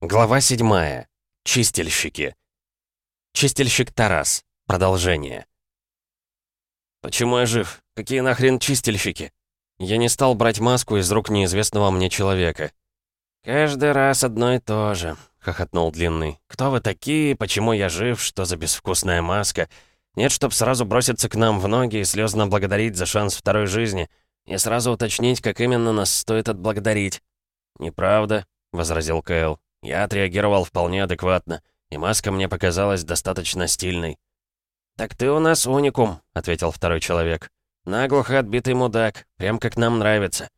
Глава 7. Чистильщики. Чистильщик Тарас. Продолжение. Почему я жив? Какие нахрен чистильщики? Я не стал брать маску из рук неизвестного мне человека. Каждый раз одно и то же, хохотнул Длинный. Кто вы такие? Почему я жив? Что за безвкусная маска? Нет, чтоб сразу броситься к нам в ноги и слезно благодарить за шанс второй жизни. И сразу уточнить, как именно нас стоит отблагодарить. «Неправда», — возразил Кэл. Я отреагировал вполне адекватно, и маска мне показалась достаточно стильной. «Так ты у нас уникум», — ответил второй человек. «Наглухо отбитый мудак, прям как нам нравится».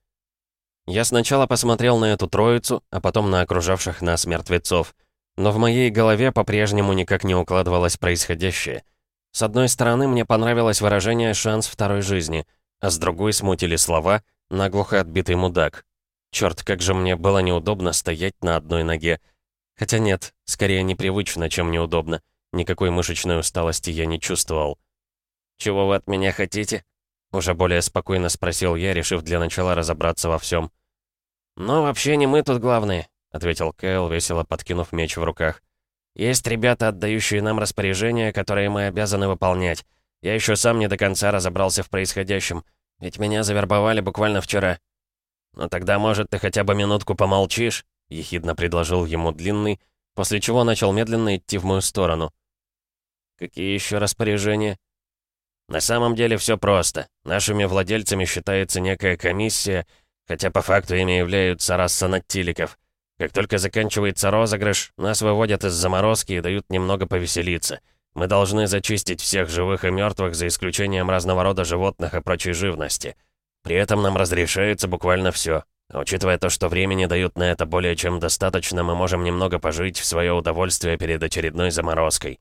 Я сначала посмотрел на эту троицу, а потом на окружавших нас мертвецов. Но в моей голове по-прежнему никак не укладывалось происходящее. С одной стороны, мне понравилось выражение «шанс второй жизни», а с другой смутили слова «наглухо отбитый мудак». Черт, как же мне было неудобно стоять на одной ноге. Хотя нет, скорее непривычно, чем неудобно. Никакой мышечной усталости я не чувствовал. «Чего вы от меня хотите?» Уже более спокойно спросил я, решив для начала разобраться во всем. «Ну, вообще не мы тут главные», — ответил Кэл, весело подкинув меч в руках. «Есть ребята, отдающие нам распоряжения, которые мы обязаны выполнять. Я еще сам не до конца разобрался в происходящем, ведь меня завербовали буквально вчера. «Ну тогда, может, ты хотя бы минутку помолчишь?» — ехидно предложил ему Длинный, после чего начал медленно идти в мою сторону. «Какие еще распоряжения?» «На самом деле все просто. Нашими владельцами считается некая комиссия, хотя по факту ими являются раса надтиликов. Как только заканчивается розыгрыш, нас выводят из заморозки и дают немного повеселиться. Мы должны зачистить всех живых и мертвых за исключением разного рода животных и прочей живности». При этом нам разрешается буквально все. Учитывая то, что времени дают на это более чем достаточно, мы можем немного пожить в свое удовольствие перед очередной заморозкой.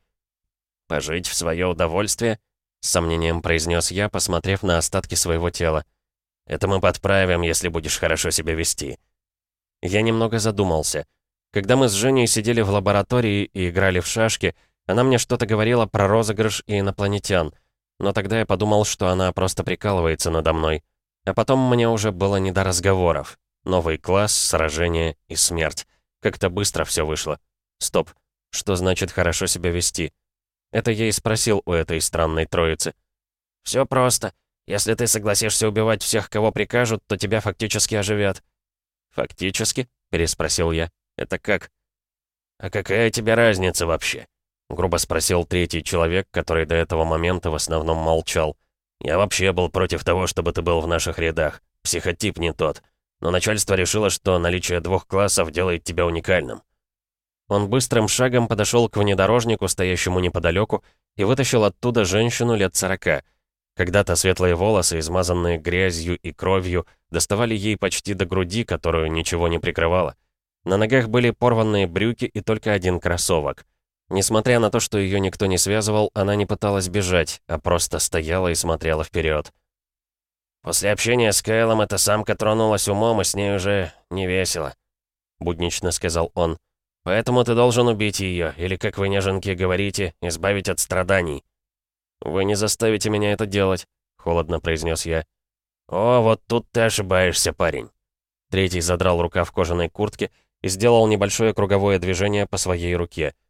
«Пожить в свое удовольствие?» — с сомнением произнес я, посмотрев на остатки своего тела. «Это мы подправим, если будешь хорошо себя вести». Я немного задумался. Когда мы с Женей сидели в лаборатории и играли в шашки, она мне что-то говорила про розыгрыш и инопланетян. Но тогда я подумал, что она просто прикалывается надо мной. А потом мне уже было не до разговоров. Новый класс, сражение и смерть. Как-то быстро все вышло. Стоп. Что значит хорошо себя вести? Это я и спросил у этой странной троицы. Все просто. Если ты согласишься убивать всех, кого прикажут, то тебя фактически оживят. «Фактически?» — переспросил я. «Это как?» «А какая тебе разница вообще?» — грубо спросил третий человек, который до этого момента в основном молчал. Я вообще был против того, чтобы ты был в наших рядах. Психотип не тот. Но начальство решило, что наличие двух классов делает тебя уникальным. Он быстрым шагом подошел к внедорожнику, стоящему неподалеку, и вытащил оттуда женщину лет сорока. Когда-то светлые волосы, измазанные грязью и кровью, доставали ей почти до груди, которую ничего не прикрывало. На ногах были порванные брюки и только один кроссовок. Несмотря на то, что ее никто не связывал, она не пыталась бежать, а просто стояла и смотрела вперед. «После общения с Кайлом эта самка тронулась умом, и с ней уже не весело», — буднично сказал он. «Поэтому ты должен убить ее, или, как вы, неженки, говорите, избавить от страданий». «Вы не заставите меня это делать», — холодно произнес я. «О, вот тут ты ошибаешься, парень». Третий задрал рука в кожаной куртке и сделал небольшое круговое движение по своей руке —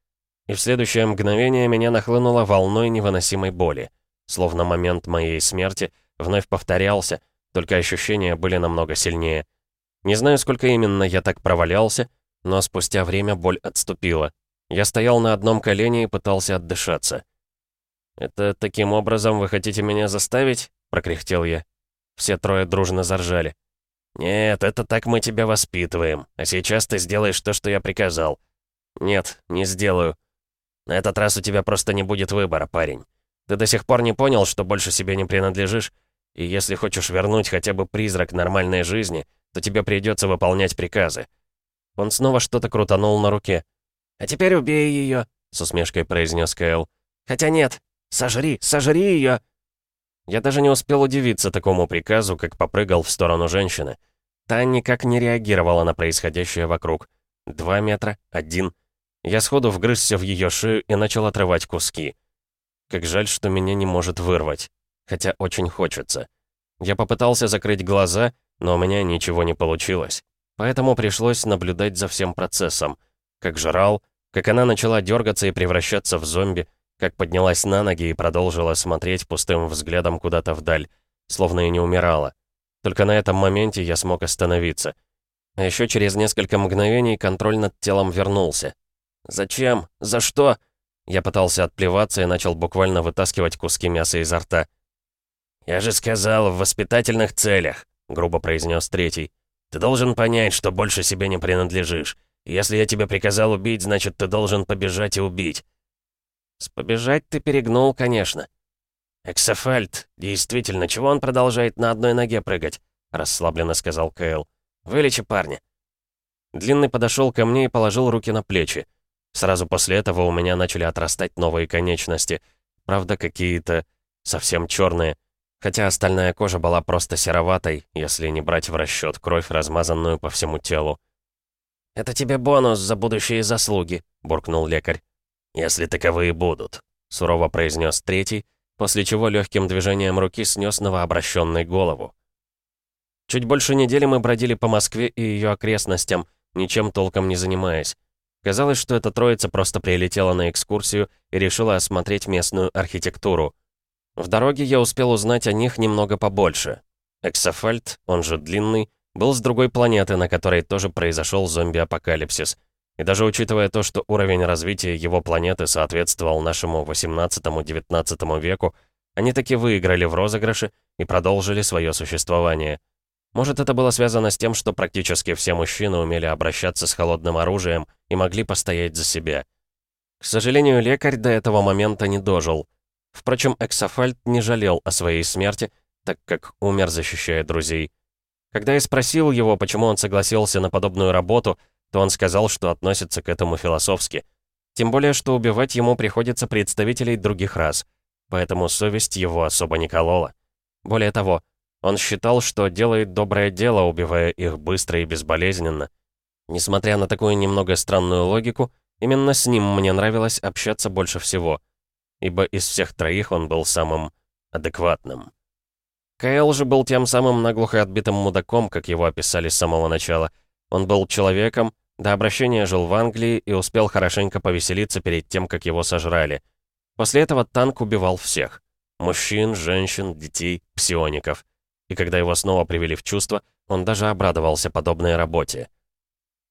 и в следующее мгновение меня нахлынуло волной невыносимой боли. Словно момент моей смерти вновь повторялся, только ощущения были намного сильнее. Не знаю, сколько именно я так провалялся, но спустя время боль отступила. Я стоял на одном колене и пытался отдышаться. «Это таким образом вы хотите меня заставить?» — прокряхтел я. Все трое дружно заржали. «Нет, это так мы тебя воспитываем, а сейчас ты сделаешь то, что я приказал». «Нет, не сделаю. На этот раз у тебя просто не будет выбора, парень. Ты до сих пор не понял, что больше себе не принадлежишь? И если хочешь вернуть хотя бы призрак нормальной жизни, то тебе придется выполнять приказы». Он снова что-то крутанул на руке. «А теперь убей ее», — с усмешкой произнес Кэл. «Хотя нет, сожри, сожри ее!» Я даже не успел удивиться такому приказу, как попрыгал в сторону женщины. Та никак не реагировала на происходящее вокруг. Два метра, один, я сходу вгрызся в ее шею и начал отрывать куски. Как жаль, что меня не может вырвать. Хотя очень хочется. Я попытался закрыть глаза, но у меня ничего не получилось. Поэтому пришлось наблюдать за всем процессом. как жрал, как она начала дергаться и превращаться в зомби, как поднялась на ноги и продолжила смотреть пустым взглядом куда-то вдаль, словно и не умирала. Только на этом моменте я смог остановиться. А еще через несколько мгновений контроль над телом вернулся. «Зачем? За что?» Я пытался отплеваться и начал буквально вытаскивать куски мяса изо рта. «Я же сказал, в воспитательных целях», — грубо произнес третий. «Ты должен понять, что больше себе не принадлежишь. Если я тебе приказал убить, значит, ты должен побежать и убить». «С побежать ты перегнул, конечно». «Эксофальт, действительно, чего он продолжает на одной ноге прыгать?» — расслабленно сказал Кэл. «Вылечи парня». Длинный подошел ко мне и положил руки на плечи. Сразу после этого у меня начали отрастать новые конечности. Правда, какие-то совсем черные. Хотя остальная кожа была просто сероватой, если не брать в расчет кровь, размазанную по всему телу. «Это тебе бонус за будущие заслуги», — буркнул лекарь. «Если таковые будут», — сурово произнес третий, после чего легким движением руки снес новообращенной голову. Чуть больше недели мы бродили по Москве и ее окрестностям, ничем толком не занимаясь. Казалось, что эта троица просто прилетела на экскурсию и решила осмотреть местную архитектуру. В дороге я успел узнать о них немного побольше. Эксофальт, он же Длинный, был с другой планеты, на которой тоже произошел зомби-апокалипсис. И даже учитывая то, что уровень развития его планеты соответствовал нашему 18-19 веку, они таки выиграли в розыгрыше и продолжили свое существование. Может, это было связано с тем, что практически все мужчины умели обращаться с холодным оружием и могли постоять за себя. К сожалению, лекарь до этого момента не дожил. Впрочем, Эксофальт не жалел о своей смерти, так как умер, защищая друзей. Когда я спросил его, почему он согласился на подобную работу, то он сказал, что относится к этому философски. Тем более, что убивать ему приходится представителей других рас, поэтому совесть его особо не колола. Более того, он считал, что делает доброе дело, убивая их быстро и безболезненно. Несмотря на такую немного странную логику, именно с ним мне нравилось общаться больше всего, ибо из всех троих он был самым адекватным. Кайл же был тем самым наглухо отбитым мудаком, как его описали с самого начала. Он был человеком, до обращения жил в Англии и успел хорошенько повеселиться перед тем, как его сожрали. После этого танк убивал всех. Мужчин, женщин, детей, псиоников и когда его снова привели в чувство, он даже обрадовался подобной работе.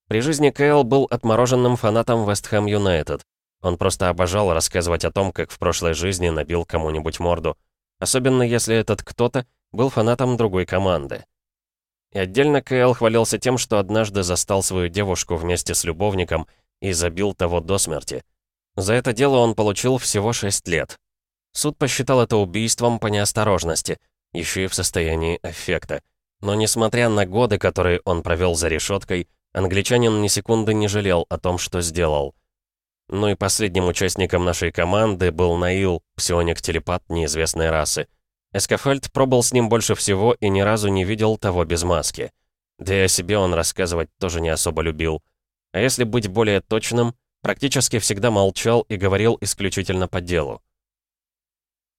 При жизни Кэл был отмороженным фанатом Вест Хэм Юнайтед. Он просто обожал рассказывать о том, как в прошлой жизни набил кому-нибудь морду. Особенно если этот кто-то был фанатом другой команды. И отдельно Кэл хвалился тем, что однажды застал свою девушку вместе с любовником и забил того до смерти. За это дело он получил всего 6 лет. Суд посчитал это убийством по неосторожности, еще и в состоянии аффекта. Но несмотря на годы, которые он провел за решеткой, англичанин ни секунды не жалел о том, что сделал. Ну и последним участником нашей команды был Наил, псионик-телепат неизвестной расы. Эскафальд пробыл с ним больше всего и ни разу не видел того без маски. Да и о себе он рассказывать тоже не особо любил. А если быть более точным, практически всегда молчал и говорил исключительно по делу.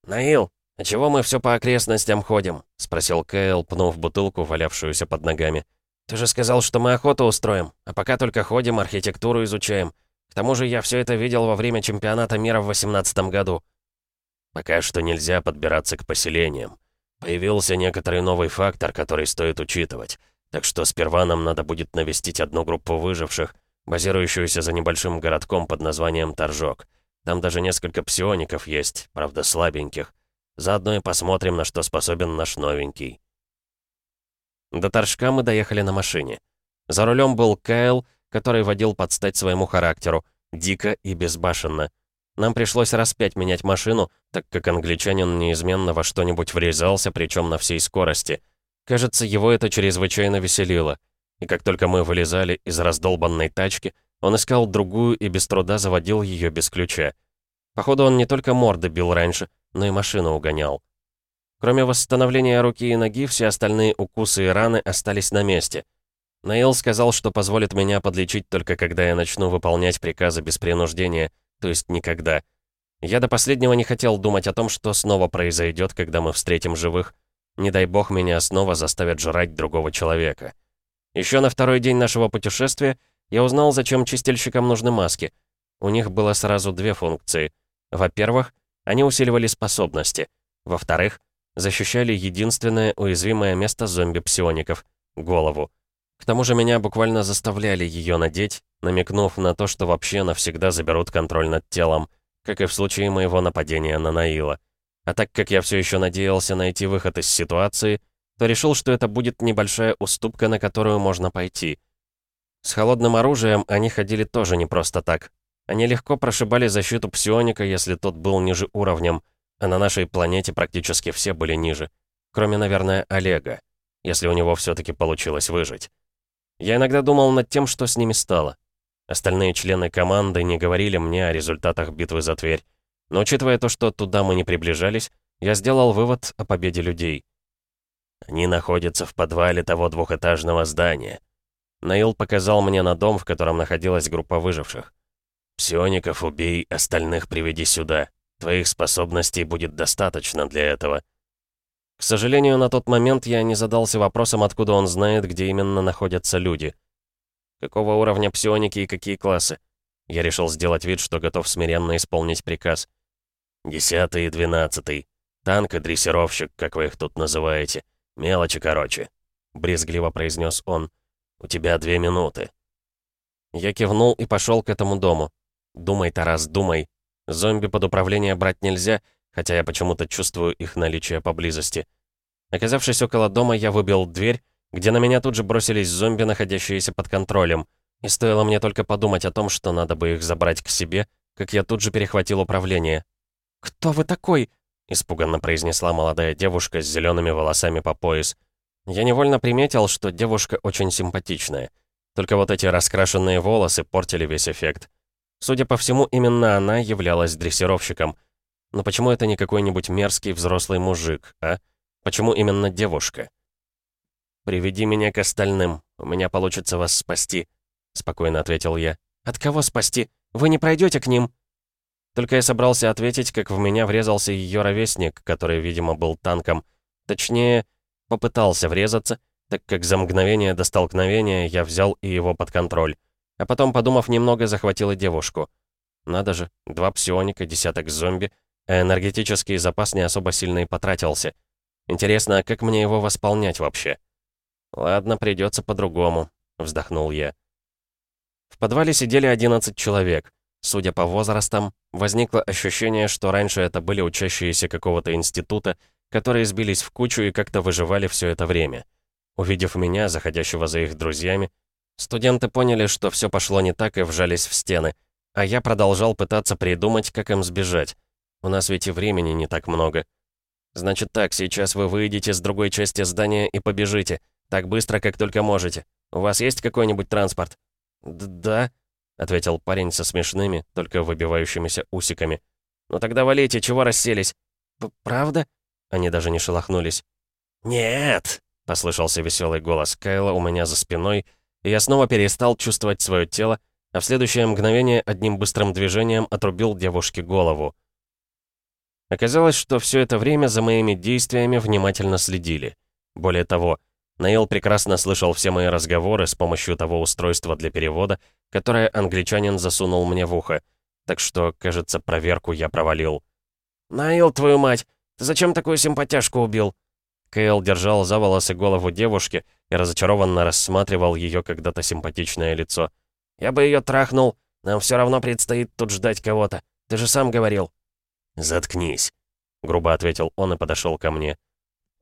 «Наил, «А чего мы все по окрестностям ходим?» — спросил Кайл, пнув бутылку, валявшуюся под ногами. «Ты же сказал, что мы охоту устроим, а пока только ходим, архитектуру изучаем. К тому же я все это видел во время чемпионата мира в 18 году». «Пока что нельзя подбираться к поселениям. Появился некоторый новый фактор, который стоит учитывать. Так что сперва нам надо будет навестить одну группу выживших, базирующуюся за небольшим городком под названием Торжок. Там даже несколько псиоников есть, правда слабеньких. Заодно и посмотрим, на что способен наш новенький. До Торжка мы доехали на машине. За рулем был Кайл, который водил под стать своему характеру, дико и безбашенно. Нам пришлось раз пять менять машину, так как англичанин неизменно во что-нибудь врезался, причем на всей скорости. Кажется, его это чрезвычайно веселило. И как только мы вылезали из раздолбанной тачки, он искал другую и без труда заводил ее без ключа. Походу, он не только морды бил раньше, но и машину угонял. Кроме восстановления руки и ноги, все остальные укусы и раны остались на месте. Наил сказал, что позволит меня подлечить только когда я начну выполнять приказы без принуждения, то есть никогда. Я до последнего не хотел думать о том, что снова произойдет, когда мы встретим живых. Не дай бог меня снова заставят жрать другого человека. Еще на второй день нашего путешествия я узнал, зачем чистильщикам нужны маски. У них было сразу две функции. Во-первых, они усиливали способности. Во-вторых, защищали единственное уязвимое место зомби-псиоников — голову. К тому же меня буквально заставляли ее надеть, намекнув на то, что вообще навсегда заберут контроль над телом, как и в случае моего нападения на Наила. А так как я все еще надеялся найти выход из ситуации, то решил, что это будет небольшая уступка, на которую можно пойти. С холодным оружием они ходили тоже не просто так. Они легко прошибали защиту псионика, если тот был ниже уровнем, а на нашей планете практически все были ниже. Кроме, наверное, Олега, если у него все таки получилось выжить. Я иногда думал над тем, что с ними стало. Остальные члены команды не говорили мне о результатах битвы за Тверь. Но учитывая то, что туда мы не приближались, я сделал вывод о победе людей. Они находятся в подвале того двухэтажного здания. Наил показал мне на дом, в котором находилась группа выживших. «Псиоников убей, остальных приведи сюда. Твоих способностей будет достаточно для этого». К сожалению, на тот момент я не задался вопросом, откуда он знает, где именно находятся люди. Какого уровня псионики и какие классы? Я решил сделать вид, что готов смиренно исполнить приказ. «Десятый и двенадцатый. Танк и дрессировщик, как вы их тут называете. Мелочи короче», — брезгливо произнес он. «У тебя две минуты». Я кивнул и пошел к этому дому. «Думай, Тарас, думай. Зомби под управление брать нельзя, хотя я почему-то чувствую их наличие поблизости. Оказавшись около дома, я выбил дверь, где на меня тут же бросились зомби, находящиеся под контролем. И стоило мне только подумать о том, что надо бы их забрать к себе, как я тут же перехватил управление. «Кто вы такой?» — испуганно произнесла молодая девушка с зелеными волосами по пояс. Я невольно приметил, что девушка очень симпатичная. Только вот эти раскрашенные волосы портили весь эффект. Судя по всему, именно она являлась дрессировщиком — но почему это не какой-нибудь мерзкий взрослый мужик, а? Почему именно девушка? «Приведи меня к остальным. У меня получится вас спасти», — спокойно ответил я. «От кого спасти? Вы не пройдете к ним?» Только я собрался ответить, как в меня врезался ее ровесник, который, видимо, был танком. Точнее, попытался врезаться, так как за мгновение до столкновения я взял и его под контроль. А потом, подумав немного, захватил и девушку. Надо же, два псионика, десяток зомби — а энергетический запас не особо сильно и потратился. Интересно, а как мне его восполнять вообще? Ладно, придется по-другому, вздохнул я. В подвале сидели 11 человек. Судя по возрастам, возникло ощущение, что раньше это были учащиеся какого-то института, которые сбились в кучу и как-то выживали все это время. Увидев меня, заходящего за их друзьями, студенты поняли, что все пошло не так и вжались в стены, а я продолжал пытаться придумать, как им сбежать. У нас ведь и времени не так много. Значит так, сейчас вы выйдете с другой части здания и побежите. Так быстро, как только можете. У вас есть какой-нибудь транспорт? Д да, ответил парень со смешными, только выбивающимися усиками. Ну тогда валите, чего расселись? Правда? Они даже не шелохнулись. Нет, послышался веселый голос Кайла у меня за спиной, и я снова перестал чувствовать свое тело, а в следующее мгновение одним быстрым движением отрубил девушке голову. Оказалось, что все это время за моими действиями внимательно следили. Более того, Нейл прекрасно слышал все мои разговоры с помощью того устройства для перевода, которое англичанин засунул мне в ухо. Так что, кажется, проверку я провалил. «Наил, твою мать! Ты зачем такую симпатяшку убил?» Кейл держал за волосы голову девушки и разочарованно рассматривал ее когда-то симпатичное лицо. «Я бы ее трахнул. Нам все равно предстоит тут ждать кого-то. Ты же сам говорил». «Заткнись», — грубо ответил он и подошел ко мне.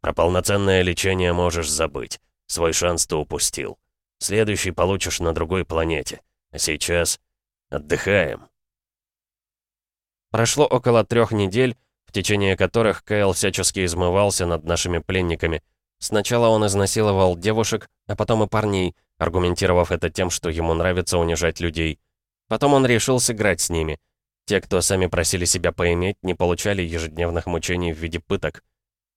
«Про полноценное лечение можешь забыть. Свой шанс ты упустил. Следующий получишь на другой планете. А сейчас отдыхаем». Прошло около трех недель, течение которых Кайл всячески измывался над нашими пленниками. Сначала он изнасиловал девушек, а потом и парней, аргументировав это тем, что ему нравится унижать людей. Потом он решил сыграть с ними. Те, кто сами просили себя поиметь, не получали ежедневных мучений в виде пыток.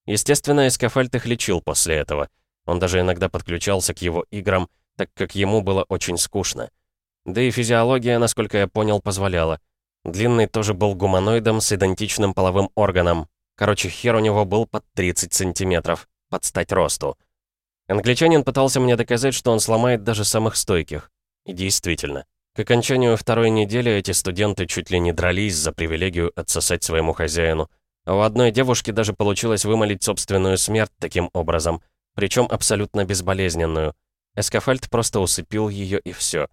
Естественно, Эскафальт их лечил после этого. Он даже иногда подключался к его играм, так как ему было очень скучно. Да и физиология, насколько я понял, позволяла. Длинный тоже был гуманоидом с идентичным половым органом. Короче, хер у него был под 30 сантиметров, под стать росту. Англичанин пытался мне доказать, что он сломает даже самых стойких. И действительно, к окончанию второй недели эти студенты чуть ли не дрались за привилегию отсосать своему хозяину. А у одной девушки даже получилось вымолить собственную смерть таким образом, причем абсолютно безболезненную. Эскафальт просто усыпил ее и все.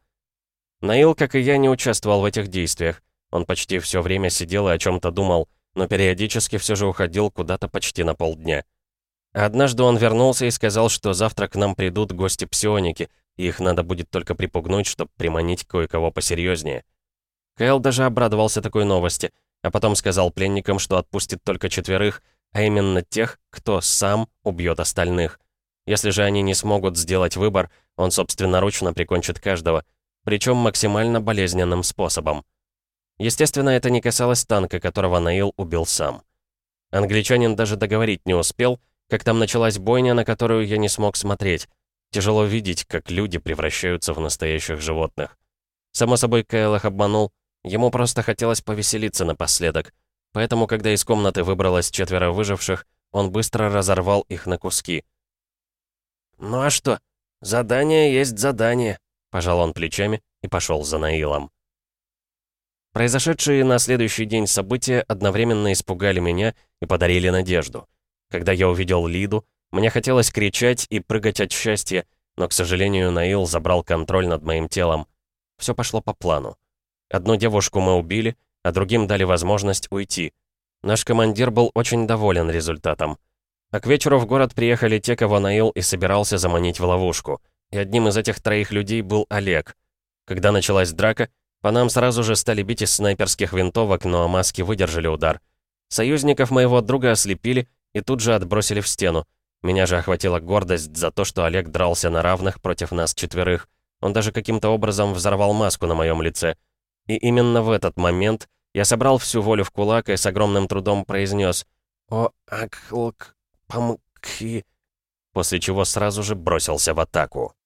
Наил, как и я, не участвовал в этих действиях. Он почти все время сидел и о чем-то думал, но периодически все же уходил куда-то почти на полдня. Однажды он вернулся и сказал, что завтра к нам придут гости-псионики, и их надо будет только припугнуть, чтобы приманить кое-кого посерьезнее. Кайл даже обрадовался такой новости, а потом сказал пленникам, что отпустит только четверых, а именно тех, кто сам убьет остальных. Если же они не смогут сделать выбор, он собственноручно прикончит каждого, причем максимально болезненным способом. Естественно, это не касалось танка, которого Наил убил сам. Англичанин даже договорить не успел, как там началась бойня, на которую я не смог смотреть. Тяжело видеть, как люди превращаются в настоящих животных. Само собой, Кайл обманул. Ему просто хотелось повеселиться напоследок. Поэтому, когда из комнаты выбралось четверо выживших, он быстро разорвал их на куски. «Ну а что? Задание есть задание», — пожал он плечами и пошел за Наилом. Произошедшие на следующий день события одновременно испугали меня и подарили надежду. Когда я увидел Лиду, мне хотелось кричать и прыгать от счастья, но, к сожалению, Наил забрал контроль над моим телом. Все пошло по плану. Одну девушку мы убили, а другим дали возможность уйти. Наш командир был очень доволен результатом. А к вечеру в город приехали те, кого Наил и собирался заманить в ловушку. И одним из этих троих людей был Олег. Когда началась драка, по нам сразу же стали бить из снайперских винтовок, но маски выдержали удар. Союзников моего друга ослепили, и тут же отбросили в стену. Меня же охватила гордость за то, что Олег дрался на равных против нас четверых. Он даже каким-то образом взорвал маску на моем лице. И именно в этот момент я собрал всю волю в кулак и с огромным трудом произнес «О, аклк, помки», после чего сразу же бросился в атаку.